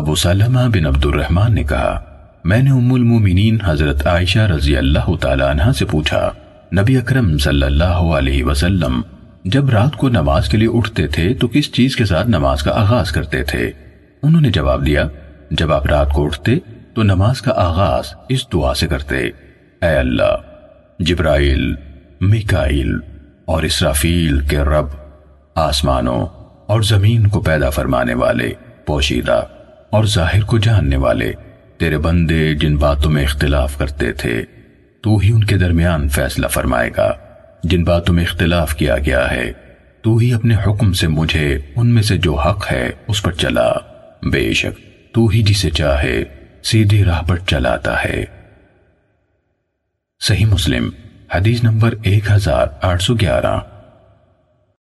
ابو سلمہ بن عبد الرحمن نے کہا، میں نے ام المومنین حضرت عائشہ رضی اللہ تعالی عنہ سے پوچھا، نبی اکرم صلی اللہ علیہ وسلم، جب رات کو نماز کے لیے اٹھتے تھے تو کس چیز کے ساتھ نماز کا آغاز کرتے تھے؟ انہوں نے جواب دیا، جب آپ رات کو اٹھتے تو نماز کا آغاز اس دعا سے کرتے۔ اے اللہ، جبرائیل، میکائیل اور اسرافیل کے رب، آسمانوں اور زمین کو پیدا فرمانے والے، پوشیدہ۔ اور ظاہر کو جاننے والے، تیرے بندے جن باتوں میں اختلاف کرتے تھے، تو ہی ان کے درمیان فیصلہ فرمائے گا۔ جن باتوں میں اختلاف کیا گیا ہے، تو ہی اپنے حکم سے مجھے ان میں سے جو حق ہے، اس پر چلا۔ بے شک، تو ہی جسے چاہے سیدھی راہ پر چلاتا ہے۔ صحیح مسلم، حدیث نمبر ایک ہزار آٹھ سو گیارہ۔